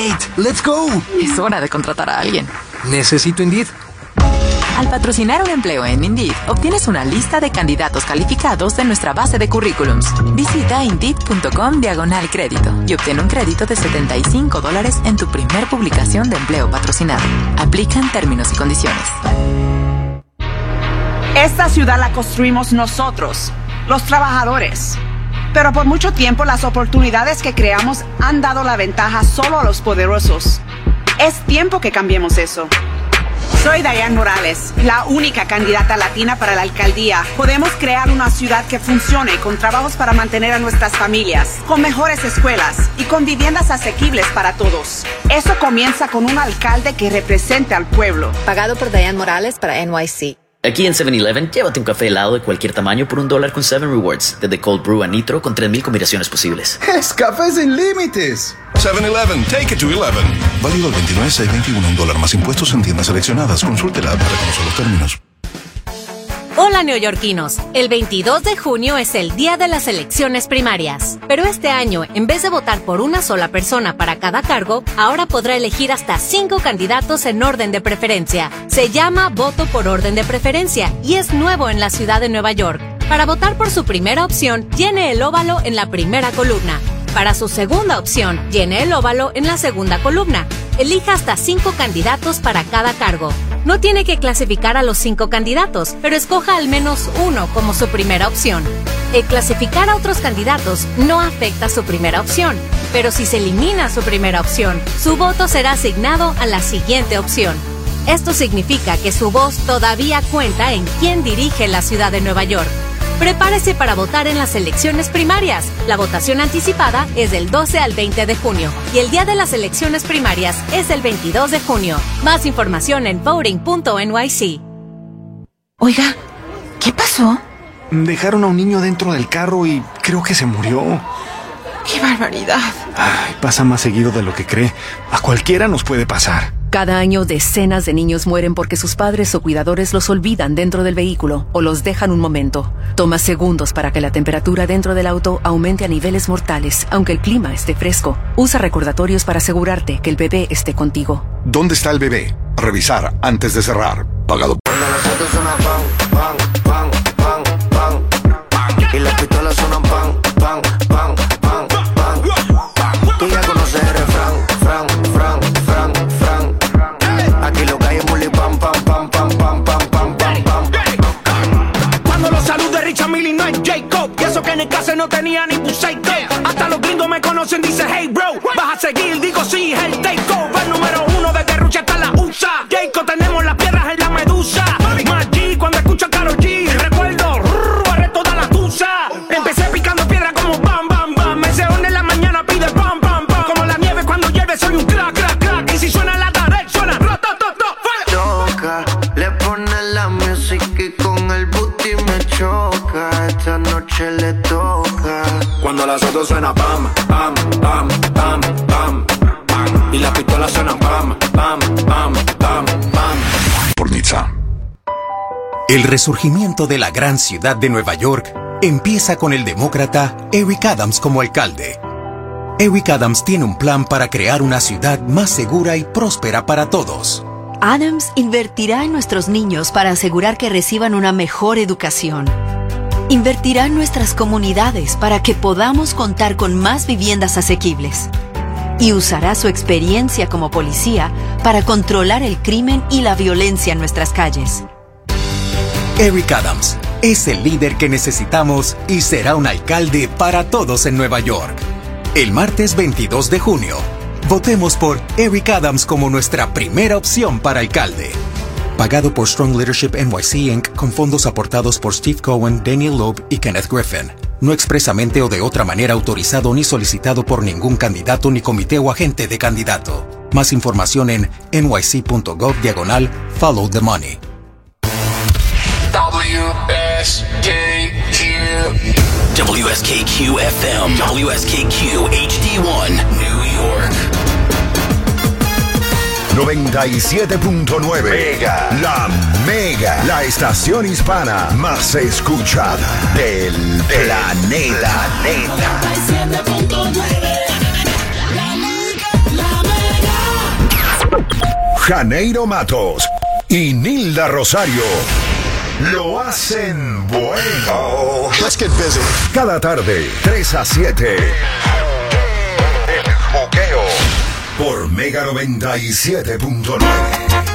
Kate, let's go. Es hora de contratar a alguien. Necesito Indeed. Al patrocinar un empleo en Indeed, obtienes una lista de candidatos calificados de nuestra base de currículums. Visita Indeed.com diagonal crédito y obtén un crédito de 75 dólares en tu primer publicación de empleo patrocinado. Aplican términos y condiciones. Esta ciudad la construimos nosotros, los trabajadores. Pero por mucho tiempo las oportunidades que creamos han dado la ventaja solo a los poderosos. Es tiempo que cambiemos eso. Soy Diane Morales, la única candidata latina para la alcaldía. Podemos crear una ciudad que funcione con trabajos para mantener a nuestras familias, con mejores escuelas y con viviendas asequibles para todos. Eso comienza con un alcalde que represente al pueblo. Pagado por Diane Morales para NYC. Aquí en 7-Eleven, llévate un café helado de cualquier tamaño por un dólar con 7 Rewards, desde Cold Brew a Nitro con 3.000 combinaciones posibles. ¡Es café sin límites! 7-Eleven, take it to 11. Válido el 29 6 21 un dólar más impuestos en tiendas seleccionadas. Consúltela para conocer los términos. Hola neoyorquinos, el 22 de junio es el día de las elecciones primarias, pero este año, en vez de votar por una sola persona para cada cargo, ahora podrá elegir hasta cinco candidatos en orden de preferencia. Se llama voto por orden de preferencia y es nuevo en la ciudad de Nueva York. Para votar por su primera opción, llene el óvalo en la primera columna. Para su segunda opción, llene el óvalo en la segunda columna. Elija hasta cinco candidatos para cada cargo. No tiene que clasificar a los cinco candidatos, pero escoja al menos uno como su primera opción. El clasificar a otros candidatos no afecta su primera opción, pero si se elimina su primera opción, su voto será asignado a la siguiente opción. Esto significa que su voz todavía cuenta en quién dirige la ciudad de Nueva York. Prepárese para votar en las elecciones primarias. La votación anticipada es del 12 al 20 de junio y el día de las elecciones primarias es el 22 de junio. Más información en voting.nyc. Oiga, ¿qué pasó? Dejaron a un niño dentro del carro y creo que se murió. ¡Qué barbaridad! Ay, pasa más seguido de lo que cree. A cualquiera nos puede pasar. Cada año decenas de niños mueren porque sus padres o cuidadores los olvidan dentro del vehículo o los dejan un momento. Toma segundos para que la temperatura dentro del auto aumente a niveles mortales, aunque el clima esté fresco. Usa recordatorios para asegurarte que el bebé esté contigo. ¿Dónde está el bebé? Revisar antes de cerrar. Pagado. En el caso no tenía ni buceito Hasta los gringos me conocen, dice hey bro Vas a seguir, digo sí, el takeover Autos suena pam, pam, pam, pam, pam, pam. Y las pistolas suenan pam, pam, pam, pam, pam. Por Nizza. El resurgimiento de la gran ciudad de Nueva York empieza con el demócrata Eric Adams como alcalde. Eric Adams tiene un plan para crear una ciudad más segura y próspera para todos. Adams invertirá en nuestros niños para asegurar que reciban una mejor educación. Invertirá en nuestras comunidades para que podamos contar con más viviendas asequibles. Y usará su experiencia como policía para controlar el crimen y la violencia en nuestras calles. Eric Adams es el líder que necesitamos y será un alcalde para todos en Nueva York. El martes 22 de junio, votemos por Eric Adams como nuestra primera opción para alcalde. Pagado por Strong Leadership NYC Inc. con fondos aportados por Steve Cohen, Daniel Loeb y Kenneth Griffin. No expresamente o de otra manera autorizado ni solicitado por ningún candidato ni comité o agente de candidato. Más información en nyc.gov diagonal Follow the Money. WSKQ. FM. WSKQ HD1. New. 97.9 Mega. La Mega. La estación hispana más escuchada del planeta. La Mega, la Mega. Janeiro Matos y Nilda Rosario lo hacen bueno. Let's get busy. Cada tarde, 3 a 7. Por Mega 97.9.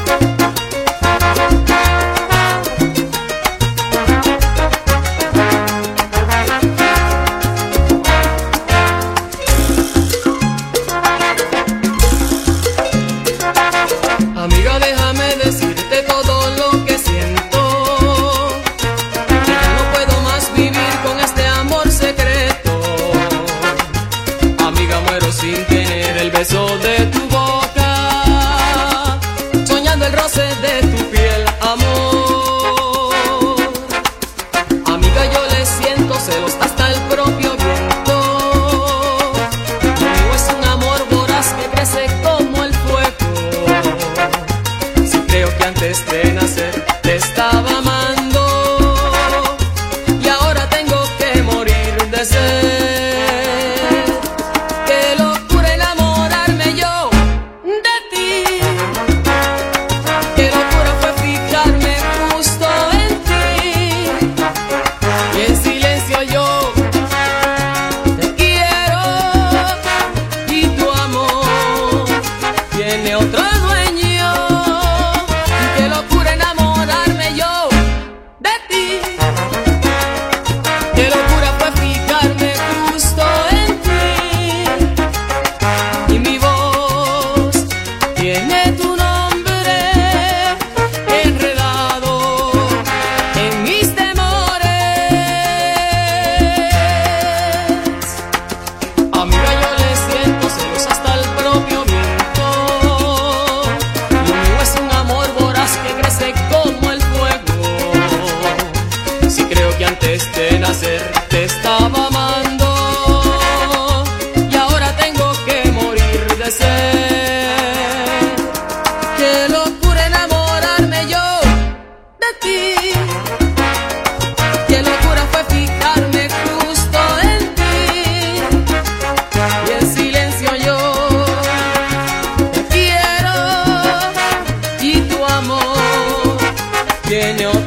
tiene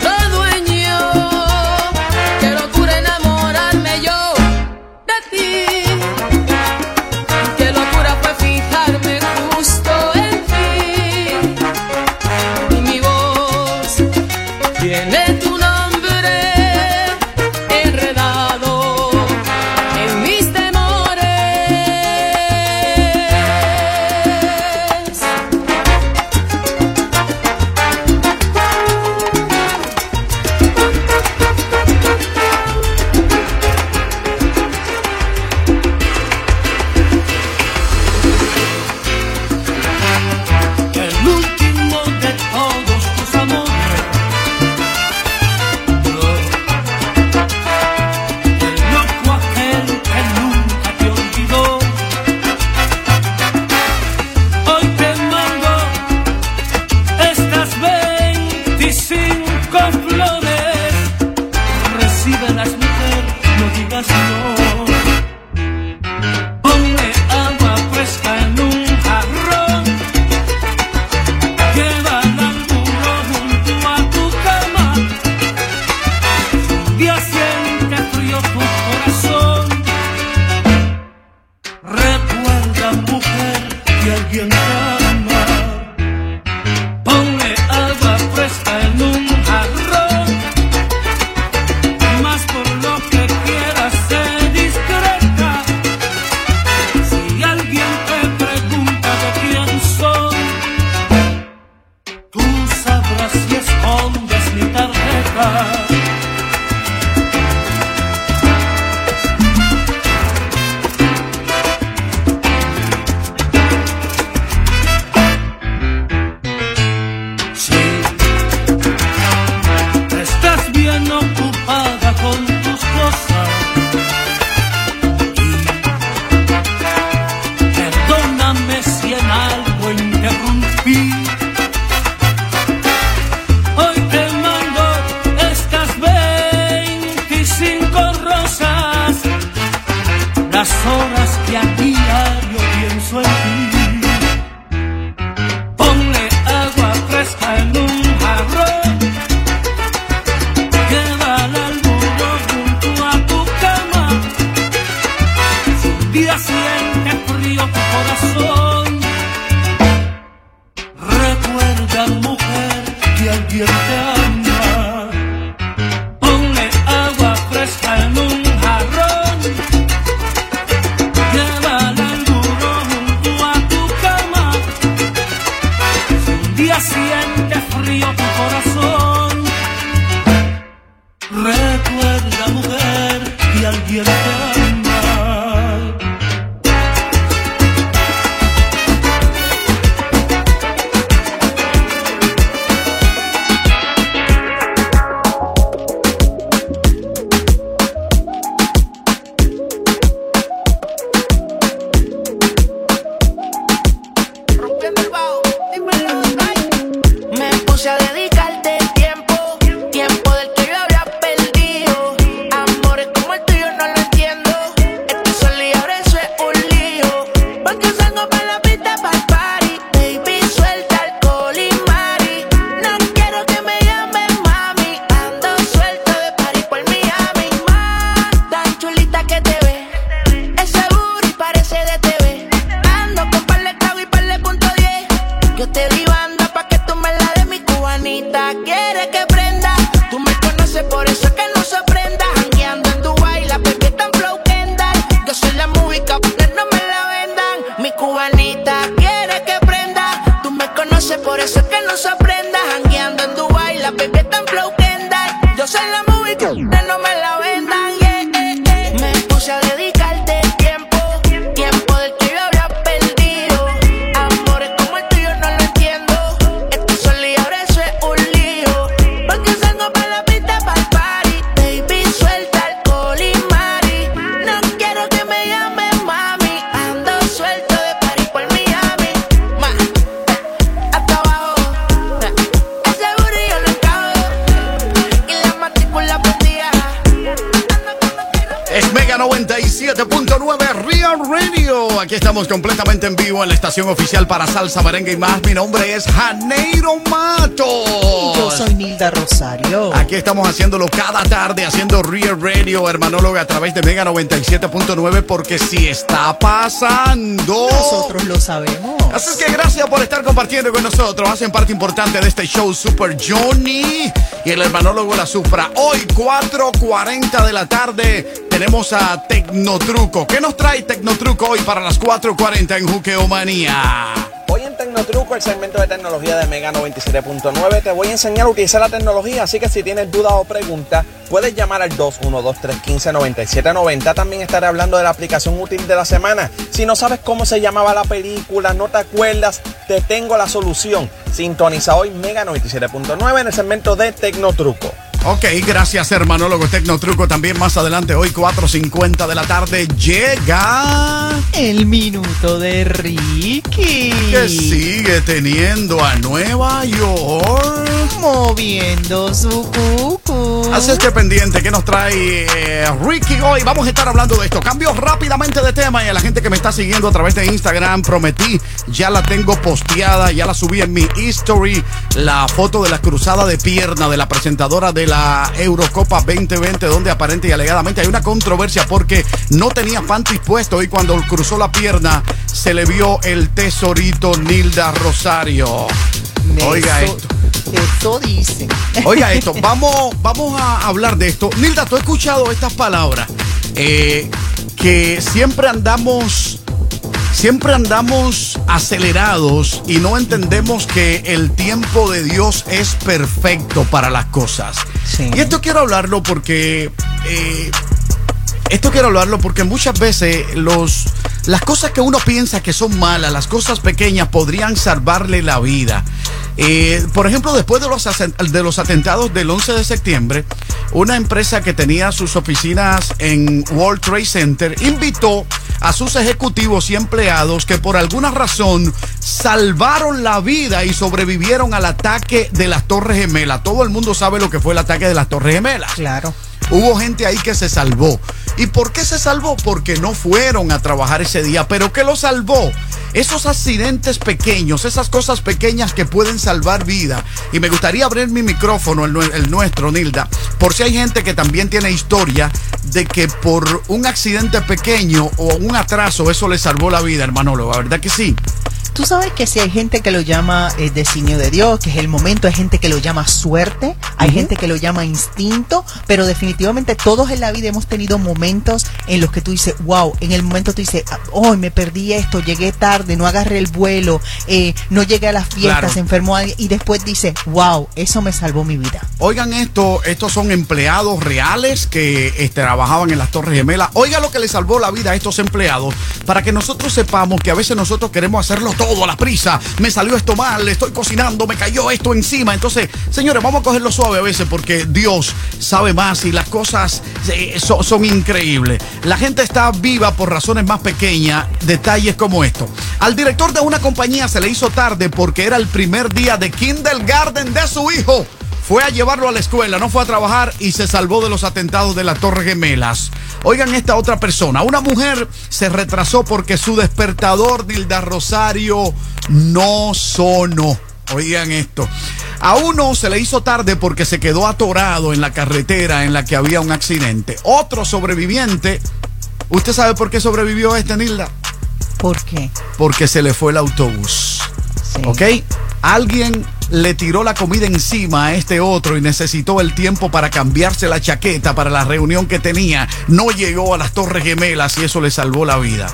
oficial para salsa, merengue y más. Mi nombre es Janeiro Mato. Yo soy Nilda Rosario. Aquí estamos haciéndolo cada tarde, haciendo Real Radio, hermanóloga, a través de Mega 97.9, porque si está pasando. Nosotros lo sabemos. Así que gracias por estar compartiendo con nosotros. Hacen parte importante de este show Super Johnny y el hermanólogo La Supra. Hoy, 4.40 de la tarde, tenemos a Tecnotruco. ¿Qué nos trae Tecnotruco hoy para las 4.40 en Juqueomanía? Hoy en Tecnotruco, el segmento de tecnología de Mega 97.9, te voy a enseñar a utilizar la tecnología, así que si tienes dudas o preguntas, puedes llamar al 212-315-9790. También estaré hablando de la aplicación útil de la semana. Si no sabes cómo se llamaba la película, no te acuerdas, te tengo la solución. Sintoniza hoy Mega 97.9 en el segmento de Tecnotruco. Ok, gracias hermanólogo Tecnotruco. También más adelante, hoy 4.50 de la tarde, llega... El minuto de Ricky. Que sigue teniendo a Nueva York. Moviendo su cucu. Así es que pendiente, que nos trae eh, Ricky hoy? Vamos a estar hablando de esto. Cambio rápidamente de tema y a la gente que me está siguiendo a través de Instagram, prometí, ya la tengo posteada, ya la subí en mi history, la foto de la cruzada de pierna de la presentadora de la Eurocopa 2020, donde aparente y alegadamente hay una controversia porque no tenía panties puesto y cuando cruzó la pierna se le vio el tesorito Nilda Rosario. Oiga esto. Eso dice. Oiga esto, vamos, vamos a hablar de esto. Nilda, tú has escuchado estas palabras. eh, que siempre andamos. Siempre andamos acelerados y no entendemos que el tiempo de Dios es perfecto para las cosas. Y esto quiero hablarlo porque eh, esto quiero hablarlo porque muchas veces los, las cosas que uno piensa que son malas, las cosas pequeñas podrían salvarle la vida. Eh, por ejemplo, después de los, de los atentados del 11 de septiembre, una empresa que tenía sus oficinas en World Trade Center invitó a sus ejecutivos y empleados que por alguna razón salvaron la vida y sobrevivieron al ataque de las Torres Gemelas. Todo el mundo sabe lo que fue el ataque de las Torres Gemelas. Claro. Hubo gente ahí que se salvó. ¿Y por qué se salvó? Porque no fueron a trabajar ese día. ¿Pero qué lo salvó? Esos accidentes pequeños, esas cosas pequeñas que pueden salvar vida. Y me gustaría abrir mi micrófono, el, nue- el nuestro, Nilda, por si hay gente que también tiene historia de que por un accidente pequeño o un atraso eso le salvó la vida, hermanólogo. ¿Verdad que sí? Tú sabes que si hay gente que lo llama eh, designio de Dios, que es el momento, hay gente que lo llama suerte, hay gente que lo llama instinto, pero definitivamente todos en la vida hemos tenido momentos en los que tú dices, wow, en el momento tú dices, hoy me perdí esto, llegué tarde, no agarré el vuelo, eh, no llegué a las fiestas, Claro. se enfermó alguien, y después dice, wow, eso me salvó mi vida. Oigan esto, estos son empleados reales que eh, trabajaban en las Torres Gemelas. Oiga lo que le salvó la vida a estos empleados para que nosotros sepamos que a veces nosotros queremos hacerlo todo a la prisa. Me salió esto mal, estoy cocinando, me cayó esto encima. Entonces, señores, vamos a cogerlo suave a veces porque Dios sabe más y las cosas eh, son, son increíbles. La gente está viva por razones más pequeñas, detalles como esto. Al director de una compañía se le hizo tarde porque era el primer día de kindergarten de su hijo. Fue a llevarlo a la escuela, no fue a trabajar y se salvó de los atentados de las Torres Gemelas. Oigan esta otra persona. Una mujer se retrasó porque su despertador, Nilda Rosario, no sonó. Oigan esto. A uno se le hizo tarde porque se quedó atorado en la carretera en la que había un accidente. Otro sobreviviente. ¿Usted sabe por qué sobrevivió este, Nilda? ¿Por qué? Porque se le fue el autobús. ¿Ok? Alguien le tiró la comida encima a este otro y necesitó el tiempo para cambiarse la chaqueta para la reunión que tenía. No llegó a las Torres Gemelas y eso le salvó la vida.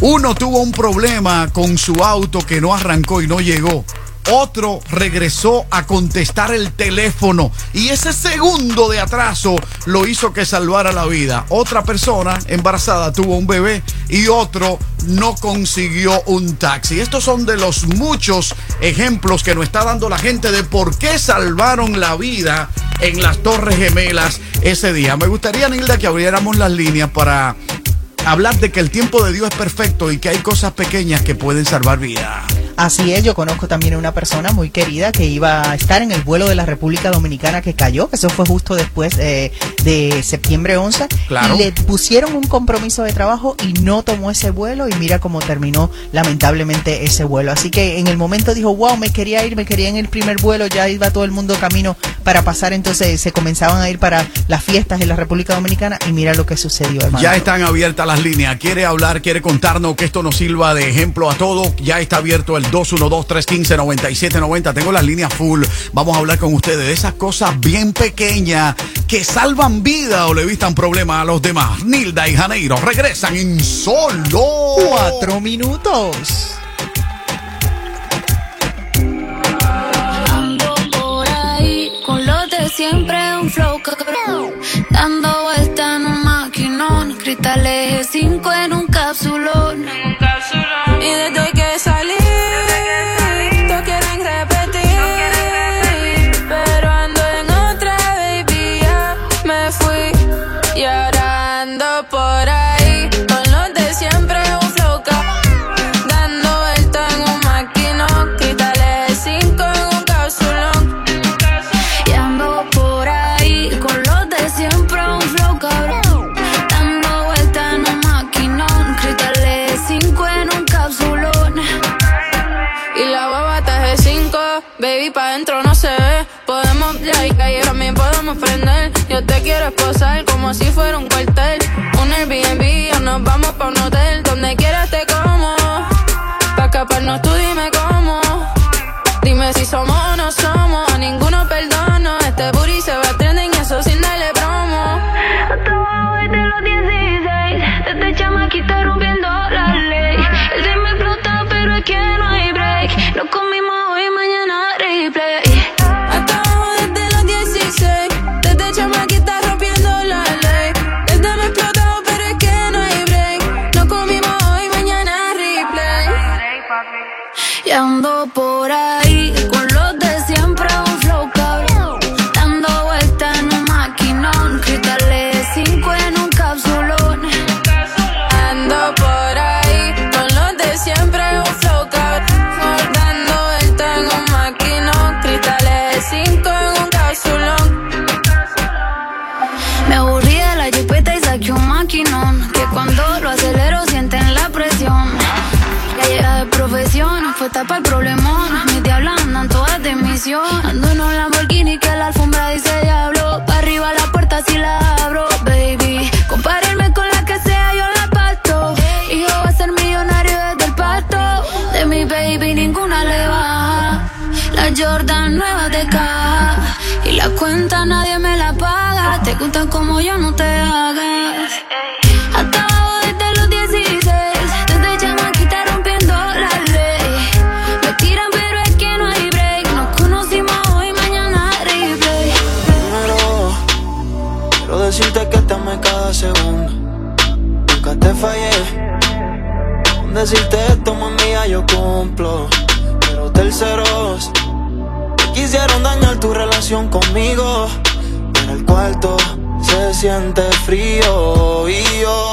Uno tuvo un problema con su auto que no arrancó y no llegó. Otro regresó a contestar el teléfono y ese segundo de atraso lo hizo que salvara la vida. Otra persona embarazada tuvo un bebé y otro no consiguió un taxi. Estos son de los muchos ejemplos que nos está dando la gente de por qué salvaron la vida en las Torres Gemelas ese día. Me gustaría, Nilda, que abriéramos las líneas para hablar de que el tiempo de Dios es perfecto y que hay cosas pequeñas que pueden salvar vida. Así es, yo conozco también a una persona muy querida que iba a estar en el vuelo de la República Dominicana que cayó, que eso fue justo después eh, de septiembre 11. Claro. Y le pusieron un compromiso de trabajo y no tomó ese vuelo y mira cómo terminó lamentablemente ese vuelo. Así que en el momento dijo, wow, me quería ir, me quería en el primer vuelo, ya iba todo el mundo camino para pasar, entonces se comenzaban a ir para las fiestas en la República Dominicana y mira lo que sucedió, hermano. Ya están abiertas las líneas. Quiere hablar, quiere contarnos que esto nos sirva de ejemplo a todo. Ya está abierto el 212-315-9790. Tengo las líneas full. Vamos a hablar con ustedes de esas cosas bien pequeñas que salvan vida o le evitan problemas a los demás. Nilda y Janeiro regresan en solo cuatro minutos. Ando por ahí con los de siempre, un flow cabrón. Dando vuelta en un maquinón, cristales 5 en un capsulón. Yo te quiero esposar como si fuera un cuartel. Un Airbnb o nos vamos pa' un hotel. Donde quieras te como. Pa' escaparnos tú dime cómo. Dime si somos o no somos. Fue tapa el problemón. Mis diablas andan todas de misión. Ando en un Lamborghini que la alfombra dice diablo. Pa' arriba la puerta si la abro, baby. Compárenme con la que sea, yo la pasto. Y yo voy a ser millonario desde el pasto. De mi baby ninguna le baja. La Jordan nueva de caja. Y la cuenta nadie me la paga. Te gustan como yo, no te decirte esto, mía, yo cumplo. Pero terceros, quisieron dañar tu relación conmigo. Pero el cuarto se siente frío. Y yo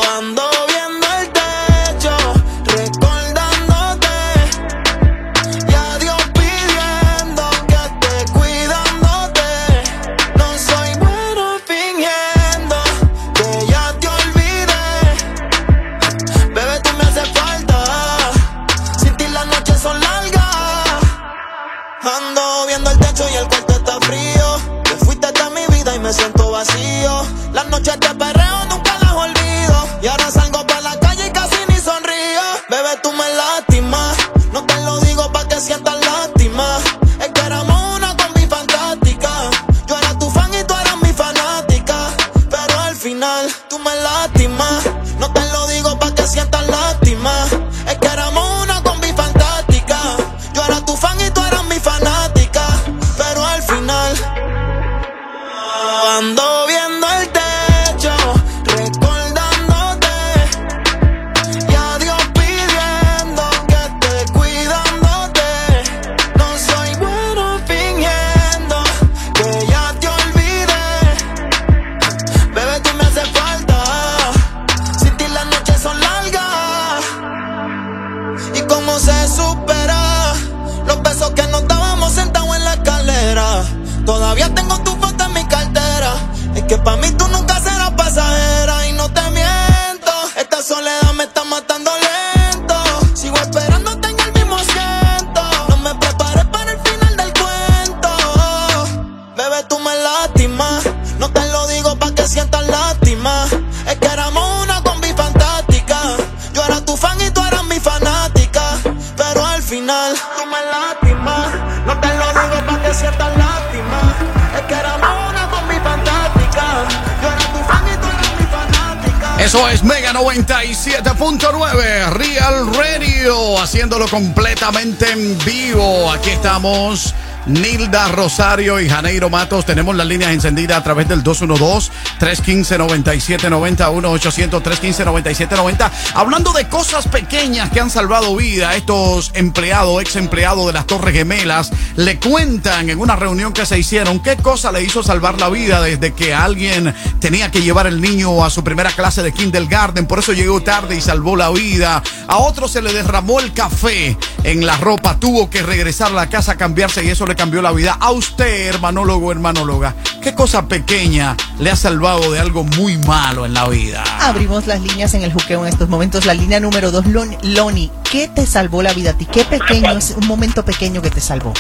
Eso es Mega 97.9 Real Radio, haciéndolo completamente en vivo. Aquí estamos. Nilda Rosario y Janeiro Matos. Tenemos las líneas encendidas a través del 212-315-9790, 1-800-315-9790. Hablando de cosas pequeñas que han salvado vida, estos empleados, ex empleados de las Torres Gemelas, le cuentan en una reunión que se hicieron qué cosa le hizo salvar la vida desde que alguien tenía que llevar el niño a su primera clase de kindergarten, por eso llegó tarde y salvó la vida. A otro se le derramó el café en la ropa, tuvo que regresar a la casa a cambiarse y eso le cambió la vida. A usted, hermanólogo, hermanóloga, ¿qué cosa pequeña le ha salvado de algo muy malo en la vida? Abrimos las líneas en el juqueo en estos momentos. La línea número dos, Lon- Loni, ¿qué te salvó la vida a ti? ¿Qué pequeño es un momento pequeño que te salvó?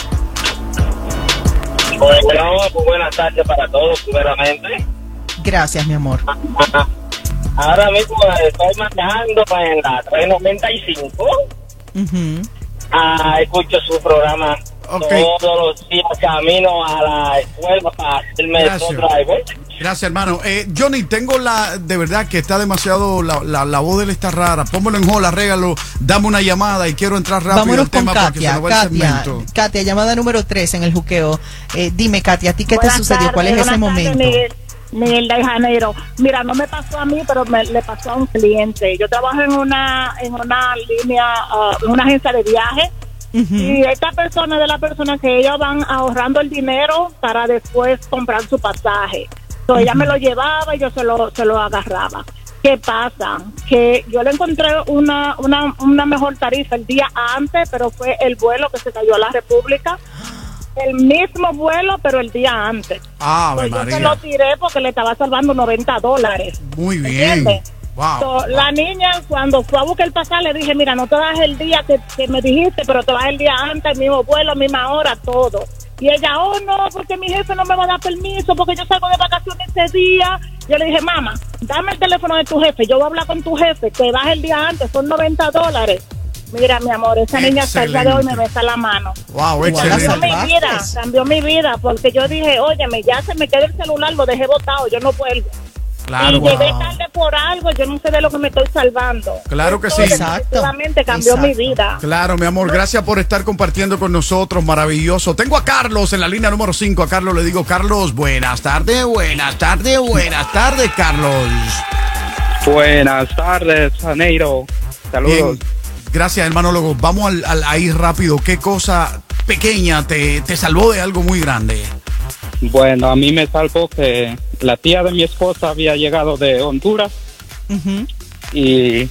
Bueno, muy buenas tardes para todos, primeramente. Gracias, mi amor. Ahora mismo estoy manejando en la 395. Ujú. Ah, escucho su programa todos los días camino a la escuela para hacerme Gracias. driver. Gracias, hermano. Eh, Johnny, tengo la. De verdad que está demasiado. La, la, la voz de él está rara. Póngalo en hold, arrégalo. Dame una llamada y quiero entrar rápido Vámonos al con tema porque se Katia. nos va el Katia, segmento. Katia, llamada número 3 en el juqueo. Eh, dime, Katia, ¿a ti qué te sucedió? ¿Cuál es ese tardes, momento? Miguel, Miguel de Janeiro. Mira, no me pasó a mí, pero me, le pasó a un cliente. Yo trabajo en una en una línea, ah, en una agencia de viaje. Y esta persona es de la persona que ellos van ahorrando el dinero para después comprar su pasaje. Entonces ella me lo llevaba y yo se lo, se lo agarraba. ¿Qué pasa? Que yo le encontré una, una, una mejor tarifa el día antes, pero fue el vuelo que se cayó a la República. El mismo vuelo, pero el día antes. Ave Pues yo se María. lo tiré porque le estaba salvando 90 dólares. Muy bien. Wow. So, La niña, cuando fue a buscar el pasaje, le dije, mira, no te das el día que, que me dijiste, pero te vas el día antes, el mismo vuelo, misma hora, todo. Y ella, oh, no, porque mi jefe no me va a dar permiso, porque yo salgo de vacaciones ese día. Yo le dije, mamá, dame el teléfono de tu jefe, yo voy a habbar con tu jefe, te vas el día antes, son 90 dólares. Mira, mi amor, esa niña hasta el día de hoy me besa la mano. Wow, Cambió excelente. mi vida, cambió mi vida, porque yo dije, óyeme, ya se me queda el celular, lo dejé botado, yo no vuelvo. Claro, y llegué tarde por algo, yo no sé de lo que me estoy salvando. Claro que sí. Definitivamente cambió mi vida. Claro, mi amor, gracias por estar compartiendo con nosotros, maravilloso. Tengo a Carlos en la línea número 5. A Carlos le digo, Carlos, buenas tardes, buenas tardes, buenas tardes, Carlos. Buenas tardes, Janeiro. Saludos. Bien, gracias, hermanólogo. Vamos al, al- ahí rápido. ¿Qué cosa pequeña te, te salvó de algo muy grande? Bueno, a mí me salvó que la tía de mi esposa había llegado de Honduras y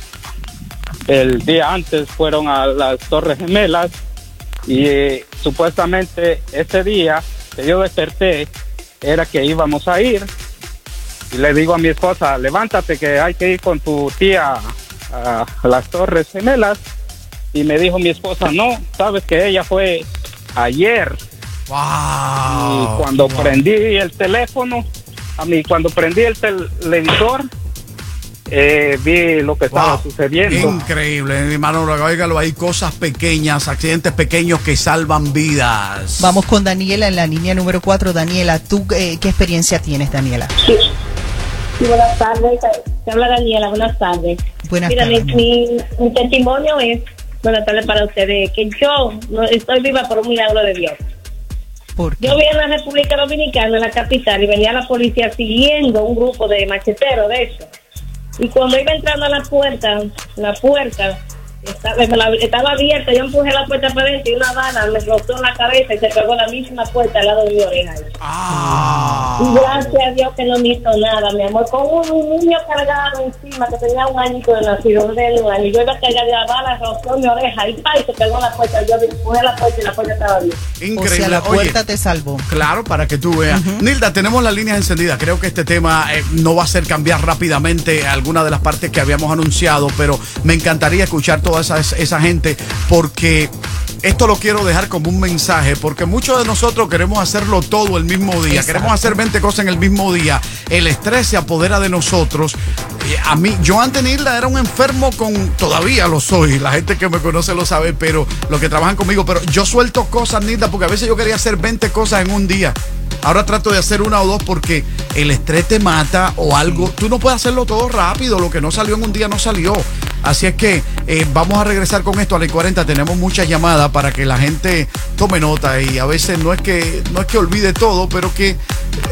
el día antes fueron a las Torres Gemelas y eh, supuestamente ese día que yo desperté era que íbamos a ir y le digo a mi esposa, levántate que hay que ir con tu tía a, las Torres Gemelas y me dijo mi esposa, no, sabes que ella fue ayer. Y cuando prendí el teléfono, a mí cuando prendí el televisor, eh, vi lo que estaba Wow. sucediendo. Increíble, hermano. Óigalo, hay cosas pequeñas, accidentes pequeños que salvan vidas. Vamos con Daniela en la línea número 4. Daniela, ¿tú eh, qué experiencia tienes, Daniela? Sí, buenas tardes. Te habla Daniela, buenas tardes. Buenas Mira, tardes. Mi, mi, mi testimonio es, buenas tardes para ustedes, que yo no estoy viva por un milagro de Dios. Yo vi en la República Dominicana, en la capital, y venía la policía siguiendo un grupo de macheteros, de hecho. Y cuando iba entrando a la puerta, la puerta estaba, la- estaba abierta, yo empujé la puerta para adentro y una bala me rozó en la cabeza y se pegó la misma puerta al lado de mi oreja. Y gracias a Dios que no me hizo nada, mi amor. Con un, un niño cargado encima que tenía un añito de nacido, de un año. Yo iba a cargar de la bala, rozó mi oreja y, ¡pay! se pegó la puerta. Yo empujé la puerta y la puerta estaba abierta. Increíble. O sea, la Oye, puerta te salvó. Claro, para que tú veas. Nilda, tenemos las líneas encendidas. Creo que este tema eh, no va a hacer cambiar rápidamente alguna de las partes que habíamos anunciado, pero me encantaría escuchar toda esa, esa gente porque esto lo quiero dejar como un mensaje, porque muchos de nosotros queremos hacerlo todo el mismo día, Exacto. queremos hacer 20 cosas en el mismo día. El estrés se apodera de nosotros. Eh, A mí, yo antes Nilda era un enfermo con, todavía lo soy, la gente que me conoce lo sabe, pero los que trabajan conmigo, pero yo suelto cosas, Nilda, porque a veces yo quería hacer 20 cosas en un día. Ahora trato de hacer una o dos porque el estrés te mata o algo. Tú no puedes hacerlo todo rápido. Lo que no salió en un día no salió. Así es que eh, vamos a regresar con esto a la 40. Tenemos muchas llamadas para que la gente tome nota y a veces no es que no es que olvide todo, pero que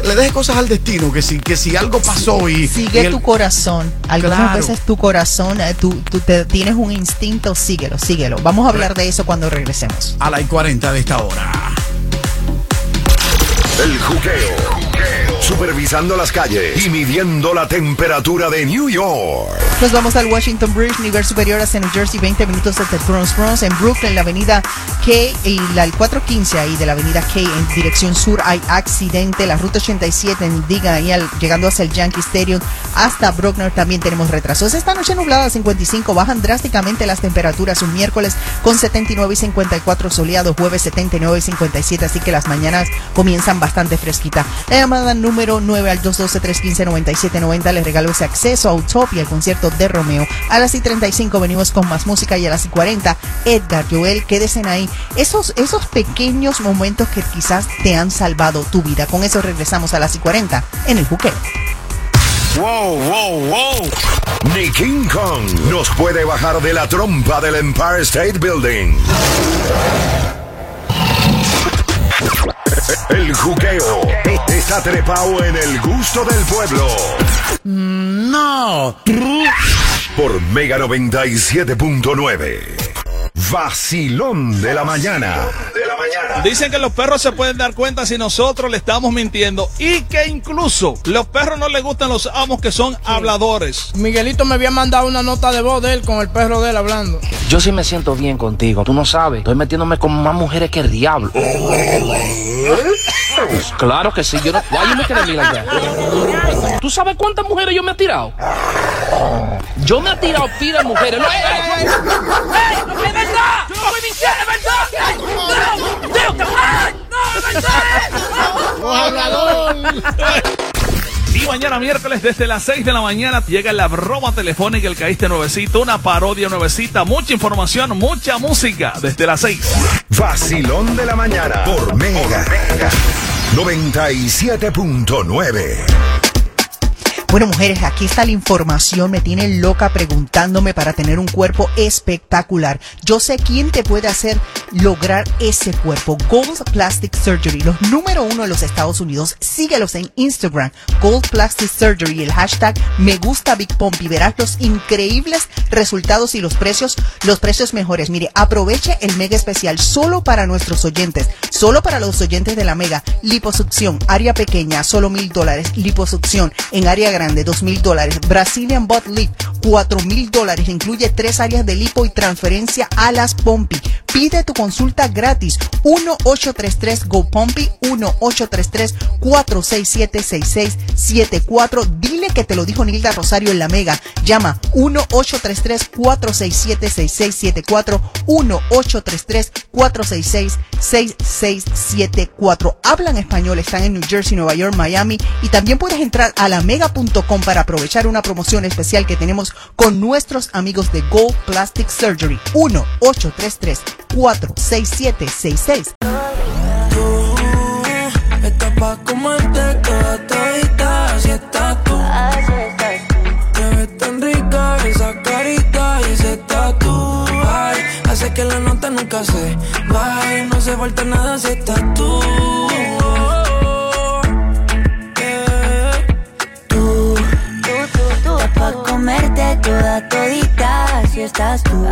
le deje cosas al destino. Que si, que si algo pasó y. Sigue y el- tu corazón. Algunas Claro. veces tu corazón, eh, tú, tú te- tienes un instinto, síguelo, síguelo. Vamos a hablar de eso cuando regresemos. A la 40 de esta hora. El juqueo. Supervisando las calles y midiendo la temperatura de New York. Nos vamos al Washington Bridge, nivel superior hacia New Jersey, 20 minutos desde Bronx Bronx. En Brooklyn, la avenida K y la el 415 ahí de la avenida K en dirección sur hay accidente. La ruta 87 indica ahí al- llegando hacia el Yankee Stadium hasta Bruckner también tenemos retrasos. Esta noche nublada 55, bajan drásticamente las temperaturas un miércoles con 79 y 54 soleado, jueves 79 y 57, así que las mañanas comienzan bastante fresquita. La llamada número 9 al 212-315-9790 les regalo ese acceso a Utopia, el concierto de Romeo. A las y 35 venimos con más música y a las y 40 Edgar, Joel, quédese ahí. Esos, esos pequeños momentos que quizás te han salvado tu vida. Con eso regresamos a las y 40 en el buque. Wow, wow, wow. Ni King Kong nos puede bajar de la trompa del Empire State Building. El juqueo está trepado en el gusto del pueblo. No. Por Mega 97.9. Vacilón de la mañana. Dicen que los perros se pueden dar cuenta si nosotros le estamos mintiendo y que incluso los perros no les gustan los amos que son habladores. Miguelito me había mandado una nota de voz de él con el perro de él hablando. Yo sí me siento bien contigo, tú no sabes. Estoy metiéndome con más mujeres que el diablo. claro que sí, yo no. Why you looking at me like that? ¿Tú sabes cuántas mujeres yo me he tirado? Yo me he tirado pila de mujeres. No, ey, ey, ey. ¡Ey! ¡No, verdad! ¡Yo no estoy mintiendo, es verdad! ¡Ey! ¡No! ¡Tío, que- ¡Ay! ¡No, es verdad! hablador! mañana miércoles desde las 6 de la mañana llega la broma telefónica El Caíste Nuevecito, una parodia nuevecita, mucha información, mucha música desde las 6. Vacilón de la mañana por Mega. 97.9. Bueno, mujeres, aquí está la información. Me tiene loca preguntándome para tener un cuerpo espectacular. Yo sé quién te puede hacer lograr ese cuerpo. Gold Plastic Surgery, los número uno en los Estados Unidos. Síguelos en Instagram, Gold Plastic Surgery, el hashtag me gusta Big Pump y verás los increíbles resultados y los precios, los precios mejores. Mire, aproveche el mega especial solo para nuestros oyentes, solo para los oyentes de la mega. Liposucción, área pequeña, solo mil dólares. Liposucción en área grande, dos mil dólares. Brazilian Butt Lift, cuatro mil dólares. Incluye tres áreas de lipo y transferencia a las pompi. Pide tu consulta gratis. 1-833 Go Pompi 1-833-467-6674. Dile que te lo dijo Nilda Rosario en la Mega. Llama 1-833-467-6674. 1-833-466-6674. Hablan español, están en New Jersey, Nueva York, Miami. Y también puedes entrar a la mega.com para aprovechar una promoción especial que tenemos con nuestros amigos de Go Plastic Surgery. 1-833-467-66. Estás pa' comerte toda todita, así estás tú. Te ves tan rica esa carita y ese tatu. Ay, hace que la nota nunca toda todita, así estás tú.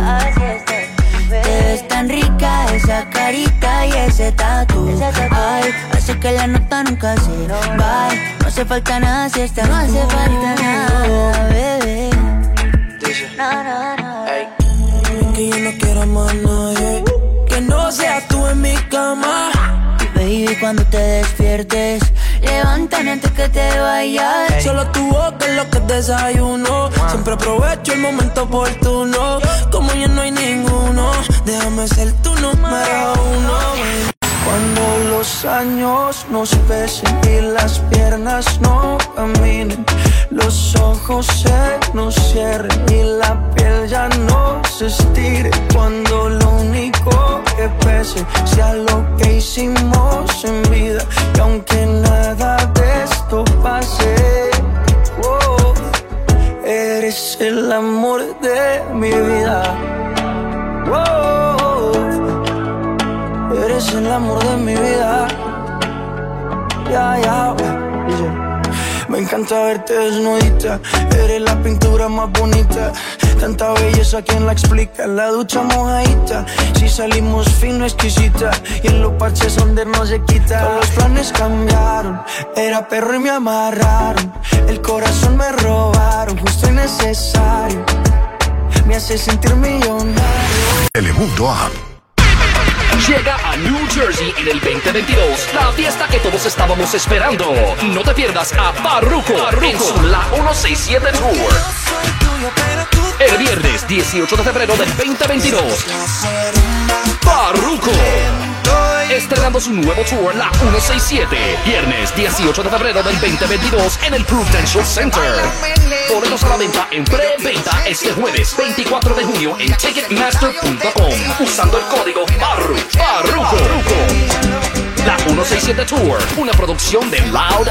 Te ves tan rica esa carita y ese tatu. Ay, hace que la nota nunca se va. No hace falta nada si estás No hace falta nada, bebé. No, no, no. Es que yo no quiero más nadie. Que no seas tú en mi cama. Baby, cuando te despiertes, levántame antes que te vayas. Solo tu boca es lo que desayuno. Siempre aprovecho el momento oportuno. Como ya no hay ninguno, déjame ser tu número uno. Cuando los años nos pesen y las piernas no caminen, los ojos se nos cierren y la piel ya no se estire. Cuando lo único que pese sea lo que hicimos en vida, y aunque nada de esto pase, oh, eres el amor de mi vida. Oh, eres el amor de mi vida. Ya, ya. Me encanta verte desnudita, eres la pintura más bonita. Tanta belleza, ¿quién la explica? La ducha mojadita, si salimos fino, exquisita. Y en los parches donde no se quita. Todos los planes cambiaron, era perro y me amarraron. El corazón me robaron, justo y necesario. Me hace sentir millonario. Telemundo App. Llega a New Jersey en el 2022 la fiesta que todos estábamos esperando. No te pierdas a Parruco su La 167 Tour. El viernes 18 de febrero del 2022. Parruco. Estrenando su nuevo tour, la 167. Viernes 18 de febrero del 2022 en el Prudential Center. Boletos a la venta en preventa este jueves 24 de junio en Ticketmaster.com usando el código BARRU. Parruco. La 167 Tour, una producción de Loud.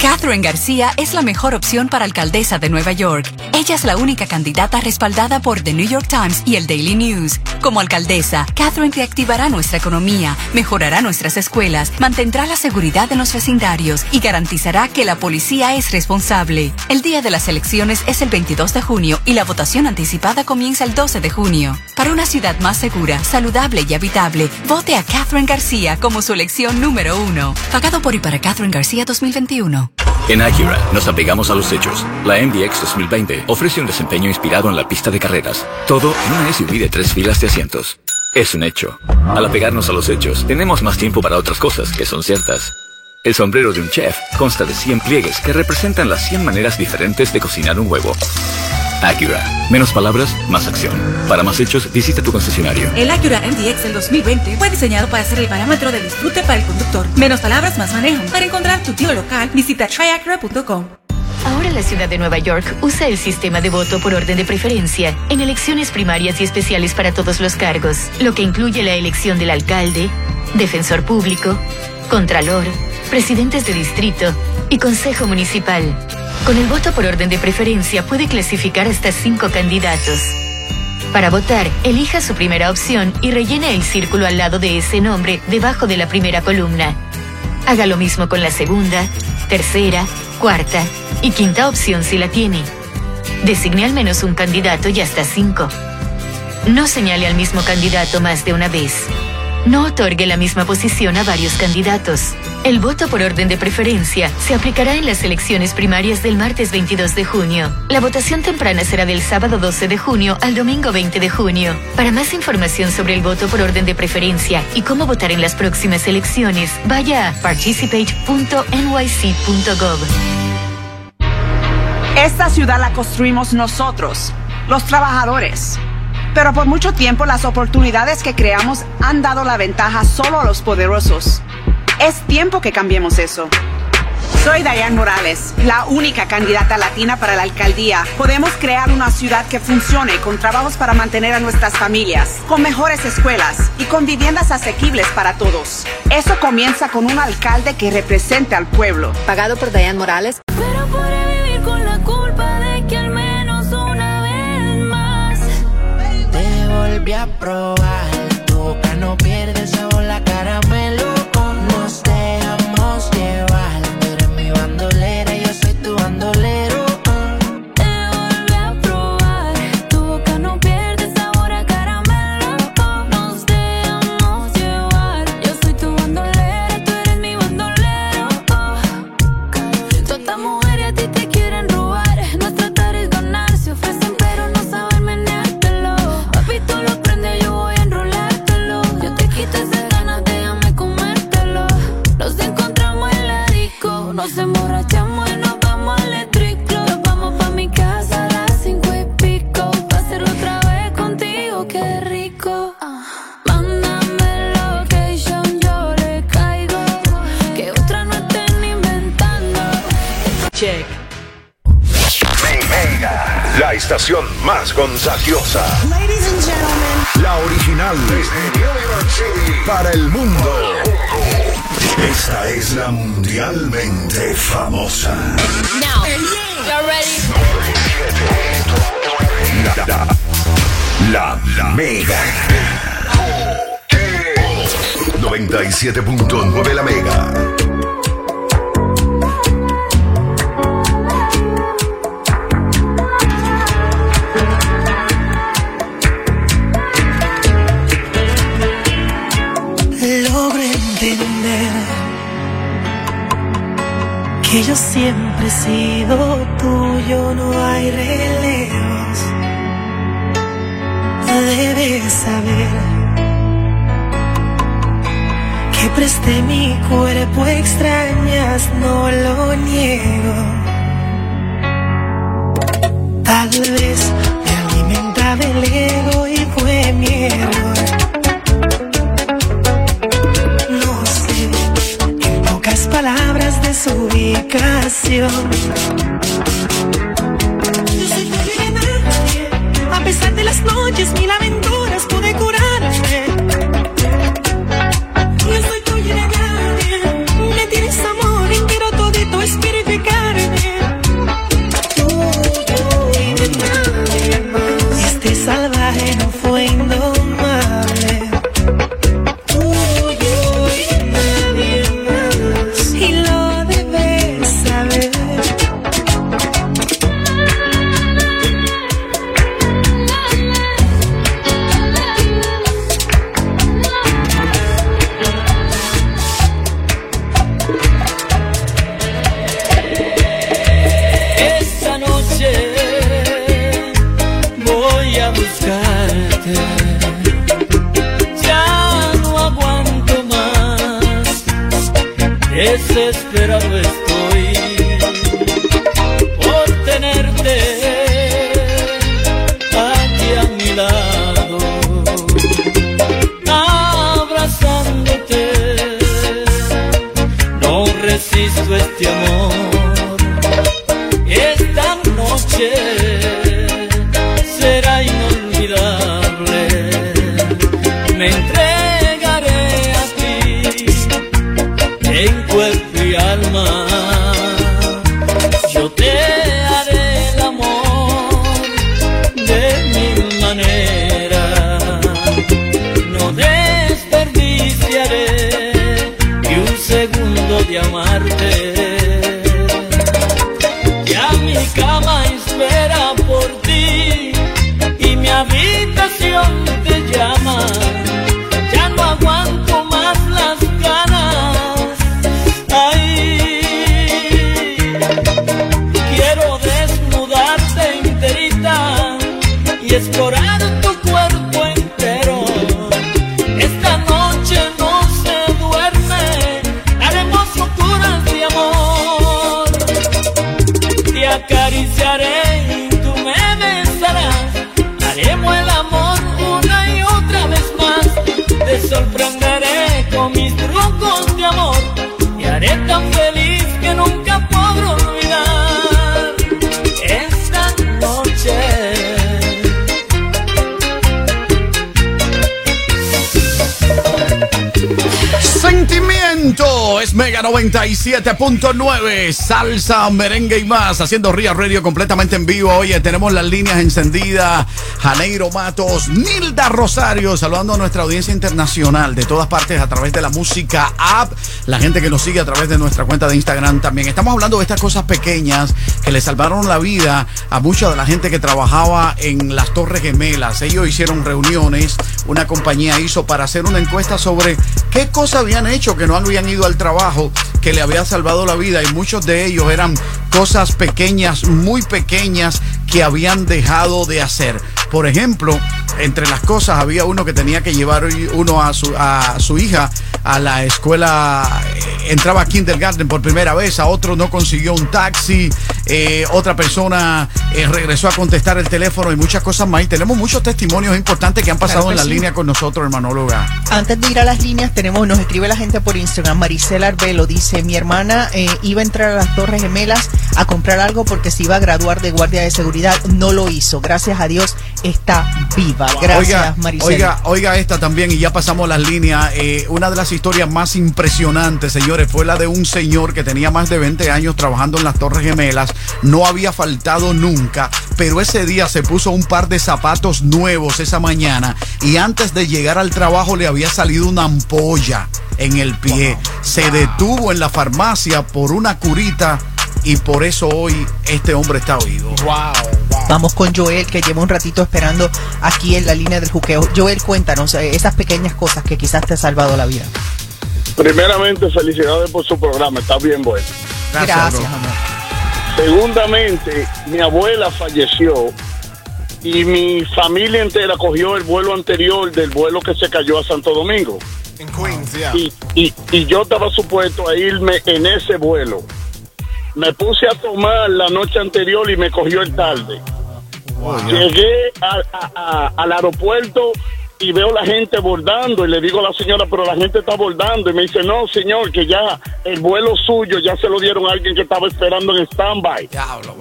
Catherine García es la mejor opción para alcaldesa de Nueva York. Ella es la única candidata respaldada por The New York Times y el Daily News. Como alcaldesa, Catherine reactivará nuestra economía, mejorará nuestras escuelas, mantendrá la seguridad en los vecindarios y garantizará que la policía es responsable. El día de las elecciones es el 22 de junio y la votación anticipada comienza el 12 de junio. Para una ciudad más segura, saludable y habitable, vote a Catherine García como su elección número uno. Pagado por y para Catherine García 2021. En Acura nos apegamos a los hechos. La MDX 2020 ofrece un desempeño inspirado en la pista de carreras. Todo en una SUV de tres filas de asientos. Es un hecho. Al apegarnos a los hechos, tenemos más tiempo para otras cosas que son ciertas. El sombrero de un chef consta de 100 pliegues que representan las 100 maneras diferentes de cocinar un huevo. Acura. Menos palabras, más acción. Para más hechos, visita tu concesionario. El Acura MDX del 2020 fue diseñado para ser el parámetro de disfrute para el conductor. Menos palabras, más manejo. Para encontrar tu tío local, visita tryacura.com. Ahora la ciudad de Nueva York usa el sistema de voto por orden de preferencia en elecciones primarias y especiales para todos los cargos, lo que incluye la elección del alcalde, defensor público, contralor, presidentes de distrito y consejo municipal. Con el voto por orden de preferencia puede clasificar hasta cinco candidatos. Para votar, elija su primera opción y rellene el círculo al lado de ese nombre debajo de la primera columna. Haga lo mismo con la segunda, tercera, cuarta y quinta opción si la tiene. Designe al menos un candidato y hasta cinco. No señale al mismo candidato más de una vez. No otorgue la misma posición a varios candidatos. El voto por orden de preferencia se aplicará en las elecciones primarias del martes 22 de junio. La votación temprana será del sábado 12 de junio al domingo 20 de junio. Para más información sobre el voto por orden de preferencia y cómo votar en las próximas elecciones, vaya a participate.nyc.gov. Esta ciudad la construimos nosotros, los trabajadores. Pero por mucho tiempo las oportunidades que creamos han dado la ventaja solo a los poderosos. Es tiempo que cambiemos eso. Soy Diane Morales, la única candidata latina para la alcaldía. Podemos crear una ciudad que funcione con trabajos para mantener a nuestras familias, con mejores escuelas y con viviendas asequibles para todos. Eso comienza con un alcalde que represente al pueblo. Pagado por Diane Morales. Volví a probar, tu boca la estación más contagiosa. Ladies and gentlemen. La original desde New York City para el mundo. Esta es la mundialmente famosa. Now, y'all ready? La, la, la Mega. 97.9 la Mega. Que yo siempre he sido tuyo, no hay relevos. Debes saber que presté mi cuerpo, extrañas, no lo niego. Tal vez me alimentaba el ego y fue mi error. Palabras de su ubicación. Yo soy nadie, a pesar de las noches, mil aventuras Desesperado estoy Es Mega 97.9 Salsa, merengue y más. Haciendo Ría Radio completamente en vivo. Oye, tenemos las líneas encendidas. Janeiro Matos, Nilda Rosario Saludando a nuestra audiencia internacional De todas partes a través de la música app. La gente que nos sigue a través de nuestra cuenta de Instagram también. Estamos hablando de estas cosas pequeñas Que le salvaron la vida a mucha de la gente que trabajaba en las Torres Gemelas. Ellos hicieron reuniones. Una compañía hizo para hacer una encuesta sobre qué cosas habían hecho que no habían ido al trabajo que le había salvado la vida y muchos de ellos eran cosas pequeñas, muy pequeñas que habían dejado de hacer. Por ejemplo, entre las cosas había uno que tenía que llevar uno a su, a su hija a la escuela, eh, entraba a kindergarten por primera vez, a otro no consiguió un taxi, eh, otra persona eh, regresó a contestar el teléfono y muchas cosas más. Y tenemos muchos testimonios importantes que han pasado Claro que en la sí. línea con nosotros, hermanóloga. Antes de ir a las líneas, tenemos, nos escribe la gente por Instagram. Maricela Arbelo dice: Mi hermana eh, iba a entrar a las Torres Gemelas a comprar algo porque se iba a graduar de guardia de seguridad. No lo hizo. Gracias a Dios está viva. Gracias, oiga, Maricela. Oiga, oiga esta también y ya pasamos las líneas. Eh, una de las historias más impresionantes, señores, fue la de un señor que tenía más de 20 años trabajando en las Torres Gemelas. No había faltado nunca, pero ese día se puso un par de zapatos nuevos esa mañana y antes de llegar al trabajo le había salido una ampolla en el pie. Se detuvo en la farmacia por una curita y por eso hoy este hombre está vivo. Vamos con Joel, que lleva un ratito esperando aquí en la línea del juqueo. Joel, cuéntanos eh, esas pequeñas cosas que quizás te ha salvado la vida. Primeramente, felicidades por su programa, está bien bueno. Gracias, amor. Segundamente, mi abuela falleció y mi familia entera cogió el vuelo anterior del vuelo que se cayó a Santo Domingo. En Queens, ya. Y, y, y yo estaba supuesto a irme en ese vuelo. Me puse a tomar la noche anterior y me cogió el tarde. Llegué a- a- a- al aeropuerto y veo la gente bordando y le digo a la señora, pero la gente está bordando y me dice, no señor, que ya el vuelo suyo ya se lo dieron a alguien que estaba esperando en stand-by. Diablo,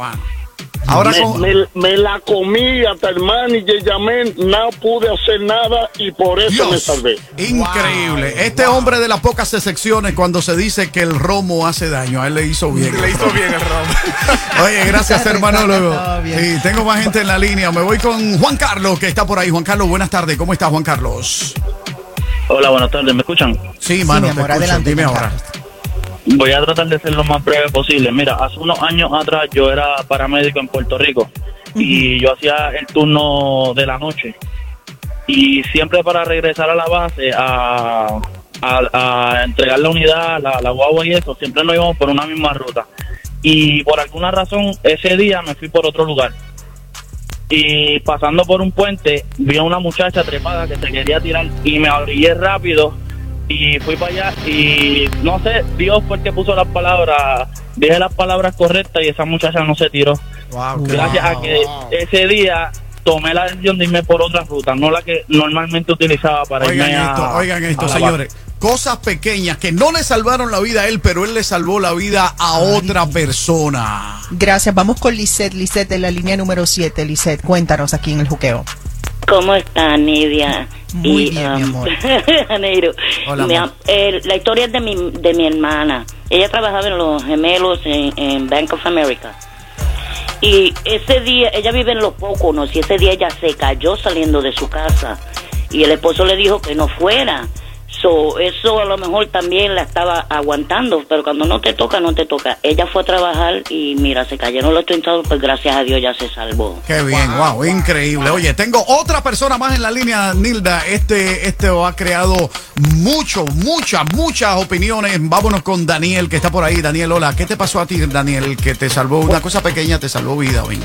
Ahora me, con- me, me la comí hasta el manager llamé, no pude hacer nada y por eso me salvé. Increíble. Este hombre de las pocas excepciones cuando se dice que el romo hace daño, a él le hizo bien. Le hizo bien el romo. Oye, gracias hermanólogo. Sí, tengo más gente en la línea. Me voy con Juan Carlos que está por ahí. Juan Carlos, buenas tardes. ¿Cómo estás, Juan Carlos? Hola, buenas tardes, ¿me escuchan? Sí, mano, mi te escucho. adelante, Dime ahora. Voy a tratar de ser lo más breve posible. Mira, hace unos años atrás yo era paramédico en Puerto Rico y yo hacía el turno de la noche. Y siempre para regresar a la base a, a- a entregar la unidad, la, la guagua y eso, siempre nos íbamos por una misma ruta. Y por alguna razón ese día me fui por otro lugar. Y pasando por un puente vi a una muchacha trepada que se quería tirar y me abrigué rápido y fui para allá y no sé, Dios fue el que puso las palabras, dije las palabras correctas y esa muchacha no se tiró. Gracias a que ese día tomé la decisión de irme por otra ruta, no la que normalmente utilizaba para Oigan irme a- esto, oigan esto, a señores. Cosas pequeñas que no le salvaron la vida a él, pero él le salvó la vida a otra persona. Gracias. Vamos con Lisette. Lisette en la línea número 7. Lisette, cuéntanos aquí en el juqueo. ¿Cómo está, Nidia? Muy Y, bien, mi um, amor. Janeiro. Hola, Mi amor. am- eh, la historia es de mi, de mi hermana. Ella trabajaba en los gemelos en, en Bank of America. Y ese día, ella vive en Los Póconos y ese día ella se cayó saliendo de su casa. Y el esposo le dijo que no fuera. So, eso a lo mejor también la estaba aguantando, pero cuando no te toca, no te toca. Ella fue a trabajar y mira, se cayeron los tentados, pues gracias a Dios ya se salvó. Qué bien, wow, increíble. Oye, tengo otra persona más en la línea, Nilda. Este, este ha creado mucho, muchas, muchas opiniones. Vámonos con Daniel, que está por ahí. Daniel, hola. ¿Qué te pasó a ti, Daniel, que te salvó una cosa pequeña, te salvó vida hoy?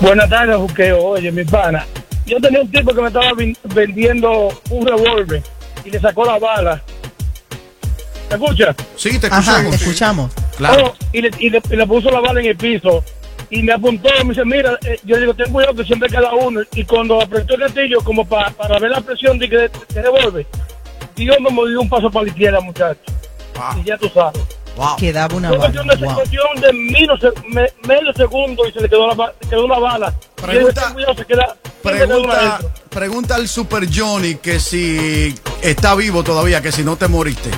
Buenas tardes, Juqueo. Oye, mi pana. Yo tenía un tipo que me estaba ven- vendiendo un revólver y le sacó la bala. ¿Me escucha? Sí, te Ajá, te escuchamos. Oh, y, le, y le- y le puso la bala en el piso. Y me apuntó, me dice, mira, eh, yo digo, ten cuidado que siempre queda uno. Y cuando apretó el gatillo, como pa- para ver la presión de que de, de revólver, Dios me movió un paso para la izquierda, muchacho. Y ya tú sabes. Quedaba una Fue bala. cuestión de, Wow. cuestión de mino- se- me- medio segundo y se le quedó, la, quedó una bala. Cuidado, se queda, una Pregunta, pregunta al Super Johnny que si está vivo todavía, que si no te moriste.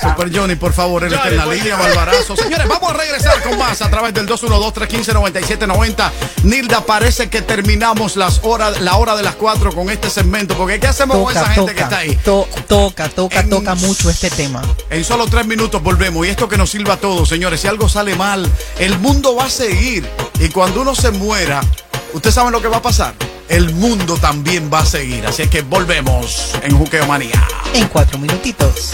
Super Johnny, por favor, él está en la línea, Barbarazo. Señores, vamos a regresar con más a través del 212-315-9790. Nilda, parece que terminamos las horas, la hora de las 4 con este segmento, porque ¿qué hacemos con esa Toca, gente que está ahí? to- toca, toca, toca mucho este tema. En solo tres minutos volvemos y esto que nos sirva a todos, señores. Si algo sale mal, el mundo va a seguir. Y cuando uno se muera, ¿ustedes saben lo que va a pasar? El mundo también va a seguir. Así que volvemos en Juqueo Manía. En cuatro minutitos.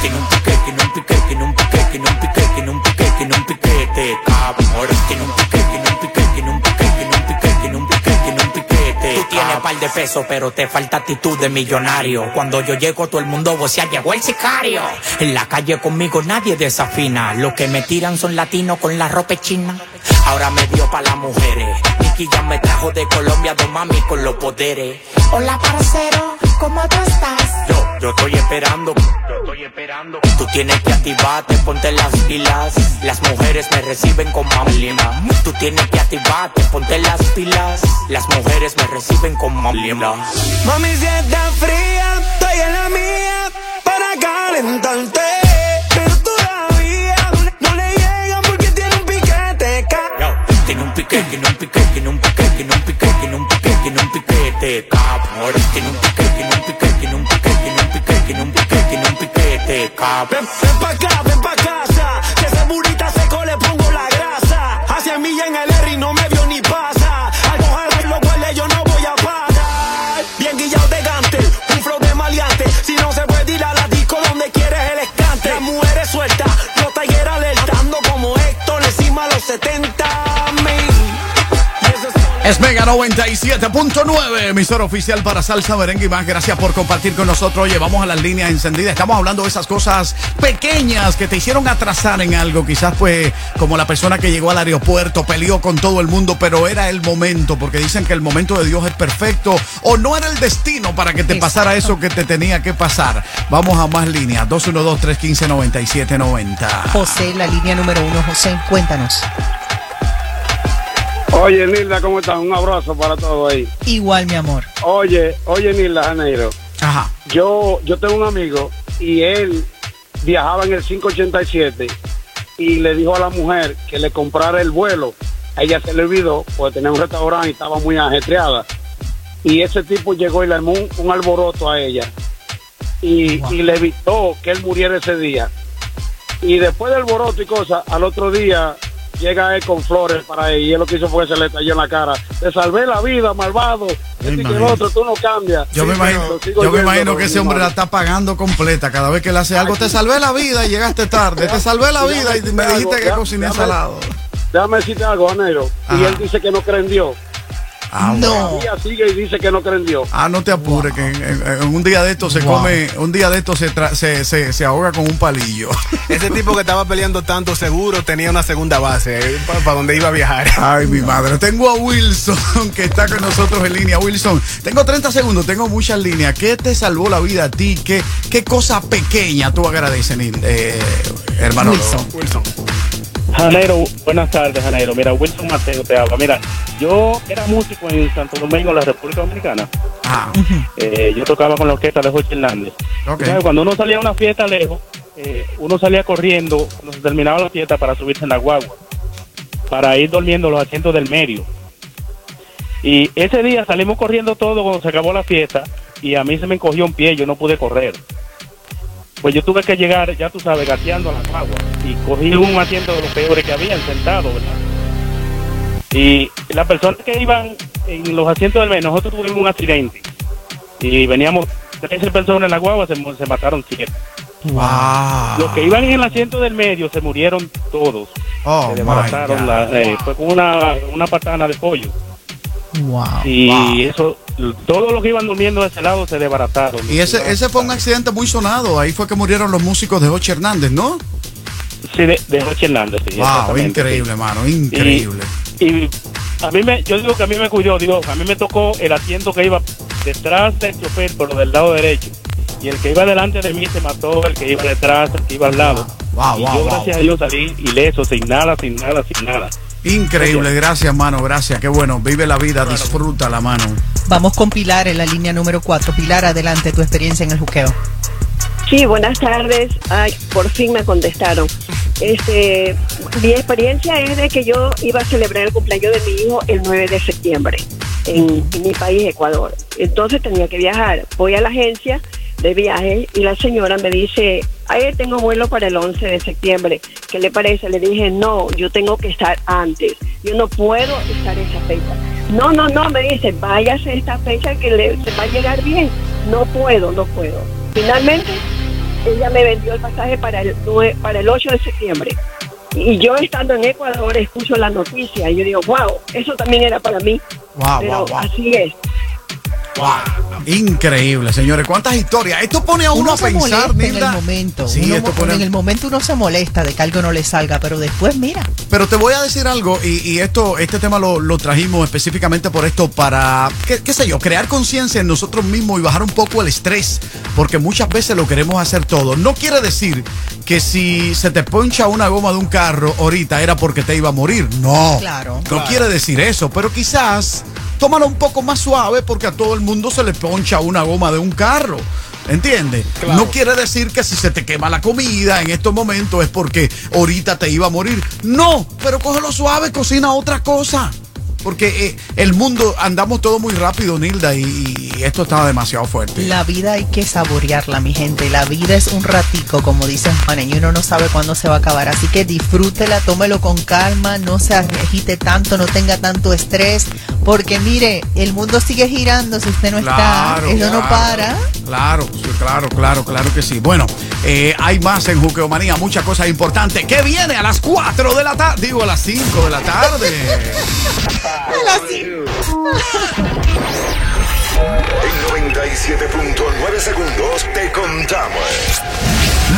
Tiene un pique, tiene un pique, tiene un pique, tiene un pique, tiene un pique, un pique, par de pesos, pero te falta actitud de millonario. Cuando yo llego, todo el mundo vocea, llegó el sicario. En la calle conmigo nadie desafina. Los que me tiran son latinos con la ropa china. Ahora me dio pa' las mujeres. Nicky ya me trajo de Colombia, dos mami con los poderes. Hola, parcero, ¿cómo tú estás? Yo, yo estoy esperando. Yo estoy esperando. Tú tienes que activarte, ponte las pilas. Las mujeres me reciben con mamlima. Tú tienes que activarte, ponte las pilas. Las mujeres me reciben con mamlima. Mami, si está fría, estoy en la mía para calentarte. Tiene un pique, tiene un pique, tiene un pique, tiene un pique, tiene un pique, tiene un piquete, cabrón. Tiene un pique, tiene un pique, tiene un pique, tiene un pique, tiene un pique, tiene un piquete, cabrón. Ven acá, ven pa' casa. Es Mega 97.9, emisor oficial para salsa, merengue y más. Gracias por compartir con nosotros. Oye, vamos a las líneas encendidas. Estamos hablando de esas cosas pequeñas que te hicieron atrasar en algo. Quizás pues como la persona que llegó al aeropuerto, peleó con todo el mundo, pero era el momento, porque dicen que el momento de Dios es perfecto o no era el destino para que te pasara eso que te tenía que pasar. Vamos a más líneas. 212-315-9790. José, la línea número uno. José, cuéntanos. Oye, Nilda, ¿cómo estás? Un abrazo para todos ahí. Igual, mi amor. Oye, oye, Nilda, Janeiro. Ajá. Yo, yo tengo un amigo y él viajaba en el 587 y le dijo a la mujer que le comprara el vuelo. A ella se le olvidó porque tenía un restaurante y estaba muy ajetreada. Y ese tipo llegó y le armó un, un alboroto a ella y, y le evitó que él muriera ese día. Y después del alboroto y cosas, al otro día llega él con flores para él y él lo que hizo fue que se le talló en la cara. Te salvé la vida, malvado. Este y el otro, tú no cambias. Yo me imagino, yo me imagino que ese hombre la está pagando completa cada vez que le hace algo. Te salvé la vida y llegaste tarde. Te salvé la vida y me dijiste que cociné salado. Déjame decirte algo, Anero. Y él dice que no cree en Dios. Ah, bueno. Todavía sigue y dice que no cree en Dios. Ah, no te apures, que en, en- en un día de esto se Wow. come, un día de esto se, tra- se, se, se ahoga con un palillo. Ese tipo que estaba peleando tanto seguro tenía una segunda base para donde iba a viajar. Ay, mi madre. Tengo a Wilson que está con nosotros en línea. Wilson, tengo 30 segundos, tengo muchas líneas. ¿Qué te salvó la vida a ti? ¿Qué, qué cosa pequeña tú agradeces, eh, hermano? Wilson. Janeiro, buenas tardes, Janeiro. Mira, Wilson Mateo te habla. Mira, yo era músico en Santo Domingo, la República Dominicana. Ah. Eh, yo tocaba con la orquesta de Jorge Hernández. Ok. ¿Sabes? Cuando uno salía a una fiesta lejos, eh, uno salía corriendo cuando se terminaba la fiesta para subirse en la guagua, para ir durmiendo los asientos del medio. Y ese día salimos corriendo todo cuando se acabó la fiesta y a mí se me encogió un pie, yo no pude correr. Pues yo tuve que llegar, ya tú sabes, gateando a la guagua y cogí un asiento de los peores que habían sentado, ¿verdad? Y las personas que iban en los asientos del medio, nosotros tuvimos un accidente y veníamos 13 personas en la guagua, se, se mataron 7. Wow. Los que iban en el asiento del medio se murieron todos. Oh, se desbarataron, la- eh, fue con una, una patana de pollo. Wow. Y eso, todos los que iban durmiendo de ese lado se desbarataron. Y ese, ese fue un accidente muy sonado. Ahí fue que murieron los músicos de Joche Hernández, ¿no? Sí, de, de Jorge Hernández. sí, Wow, increíble, sí. hermano, increíble. Y a mí me, yo digo que a mí me cuidó Dios. A mí me tocó el asiento que iba detrás del chofer, pero del lado derecho. Y el que iba delante de mí se mató, el que iba detrás, el que iba al lado. Wow, y yo, wow. gracias a Dios, salí ileso, sin nada, sin nada, sin nada. Increíble, gracias, hermano, gracias. Qué bueno, vive la vida, disfruta la mano. Vamos con Pilar en la línea número 4. Pilar, adelante tu experiencia en el juqueo. Sí, buenas tardes. Ay, por fin me contestaron. Este, mi experiencia es de que yo iba a celebrar el cumpleaños de mi hijo el 9 de septiembre en, en mi país, Ecuador. Entonces tenía que viajar. Voy a la agencia de viaje y la señora me dice, ahí tengo vuelo para el 11 de septiembre. ¿Qué le parece? Le dije, no, yo tengo que estar antes. Yo no puedo estar esa fecha. No, no, no, me dice, váyase esta fecha que le, se va a llegar bien. No puedo, no puedo. Finalmente, ella me vendió el pasaje para el, para el 8 de septiembre. Y yo estando en Ecuador escucho la noticia y yo digo, wow, eso también era para mí. Wow, Pero wow, wow. así es. Increíble, señores. ¿Cuántas historias? Esto pone a uno, a se pensar, en el momento. Sí, Uno esto mo- pone- En el momento uno se molesta de que algo no le salga, pero después mira. Pero te voy a decir algo, y, y esto, este tema lo, lo trajimos específicamente por esto, para, qué, qué sé yo, crear conciencia en nosotros mismos y bajar un poco el estrés, porque muchas veces lo queremos hacer todo. No quiere decir que si se te poncha una goma de un carro ahorita era porque te iba a morir. No. Claro. No Claro. quiere decir eso, pero quizás tómalo un poco más suave porque a todo el mundo se le poncha una goma de un carro. ¿Entiendes? No quiere decir que si se te quema la comida en estos momentos es porque ahorita te iba a morir. No, pero cógelo suave, cocina otra cosa. Porque eh, el mundo andamos todo muy rápido, Nilda, y, y esto está demasiado fuerte. La vida hay que saborearla, mi gente. La vida es un ratico, como dicen Juan, y uno no sabe cuándo se va a acabar. Así que disfrútela, tómelo con calma, no se agite tanto, no tenga tanto estrés. Porque mire, el mundo sigue girando si usted no Claro, está. Eso no claro, para. Claro, claro, claro, claro que sí. Bueno, eh, hay más en Juqueomanía, muchas cosas importantes. ¿Qué viene a las 4 de la tarde? Digo, a las 5 de la tarde. En 97.9 segundos te contamos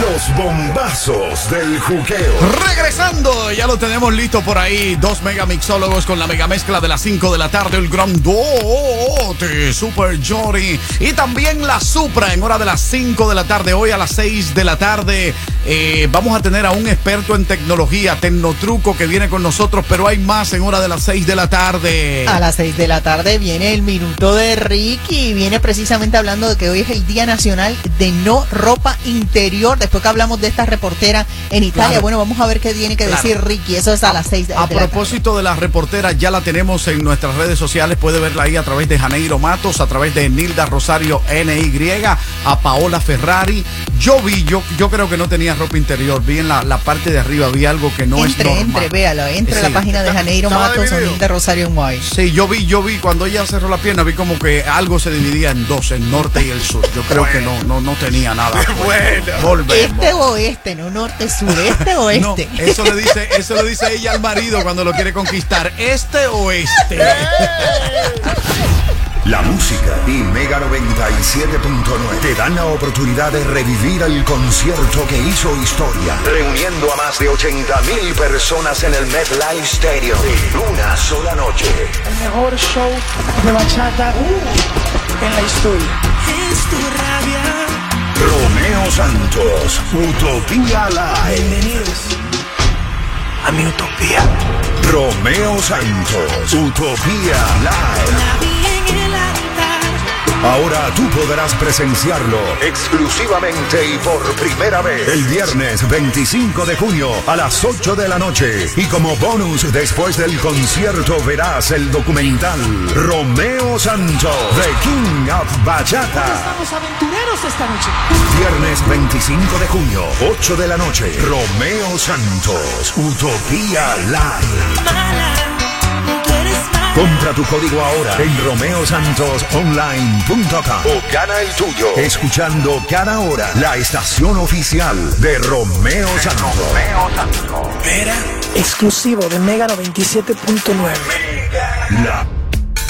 los bombazos del juqueo. Regresando, ya lo tenemos listo por ahí. Dos megamixólogos con la megamezcla de las 5 de la tarde. El grandote Super Jory. Y también la Supra en hora de las 5 de la tarde. Hoy a las 6 de la tarde eh, vamos a tener a un experto en tecnología, Tecnotruco, que viene con nosotros. Pero hay más en hora de las 6 de la tarde. A las 6 de la tarde viene el minuto de Ricky. Viene precisamente hablando de que hoy es el Día Nacional de No Ropa Interior. Después que hablamos de esta reportera en Italia, Claro. bueno, vamos a ver qué tiene que Claro. decir Ricky. Eso es a las 6 de, A de la propósito de la reportera, ya la tenemos en nuestras redes sociales. Puede verla ahí a través de Janeiro Matos, a través de Nilda Rosario NY, a Paola Ferrari. Yo vi, yo, yo creo que no tenía ropa interior. Vi en la, la parte de arriba, vi algo que no entre, es normal. entre, véalo, entre a la página de Janeiro Matos o de Rosario Guay. Sí, yo vi, yo vi, cuando ella cerró la pierna, vi como que algo se dividía en dos, el norte y el sur. Yo creo que no, no, no tenía nada. Volvemos. Este o este, no norte, sur, este o No, este. eso le dice, eso le dice ella al marido cuando lo quiere conquistar. Este o este. La música y Mega 97.9 te dan la oportunidad de revivir el concierto que hizo historia, reuniendo a más de 80 mil personas en el MetLife Stadium en una sola noche. El mejor show de bachata uh, en la historia. Es tu rabia. Romeo Santos, Utopía Live. Bienvenidos a mi utopía. Romeo Santos, Utopía Live. Ahora tú podrás presenciarlo exclusivamente y por primera vez el viernes 25 de junio a las 8 de la noche. Y como bonus después del concierto verás el documental Romeo Santos, The King of Bachata. Estamos aventureros esta noche. Viernes 25 de junio, 8 de la noche. Romeo Santos, Utopía Live. Compra tu código ahora en romeosantosonline.com o gana el tuyo escuchando cada hora la estación oficial de Romeo Santos. Vera. Exclusivo de Mega 97.9. La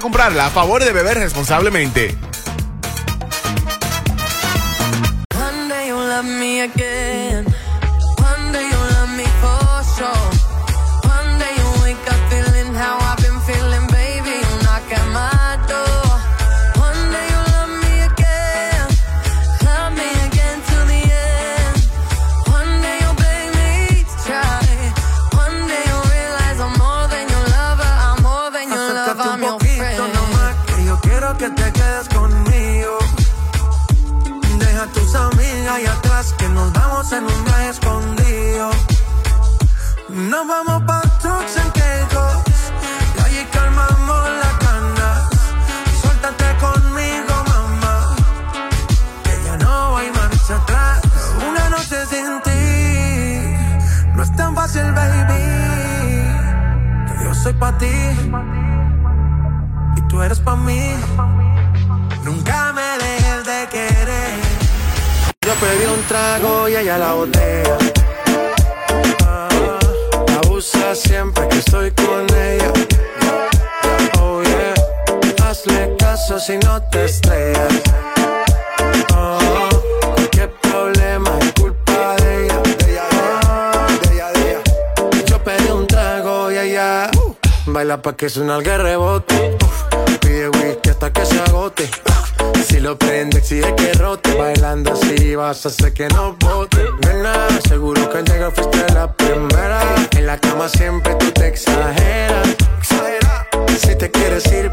comprarla. A favor de beber responsablemente. En un viaje escondido. Nos vamos pa' trucks en Caicos, y allí calmamos las ganas. Suéltate conmigo, mamá, que ya no hay marcha atrás. Una noche sin ti, no es tan fácil, baby. Que yo soy pa' ti y tú eres pa' mí. Pedí un trago y ella la botella. Ah, abusa siempre que estoy con ella. Oh yeah, hazle caso si no te estrellas. Qué problema es culpa de ella. Ella, de ella, pedí un trago y ella baila pa' que suena el rebote. Uf, pide whisky hasta que se agote. Si lo prende, exige que rote. Bailando así vas a hacer que no bote. Nena, seguro que al llegar fuiste la primera. En la cama siempre tú te exageras. Si te quieres ir,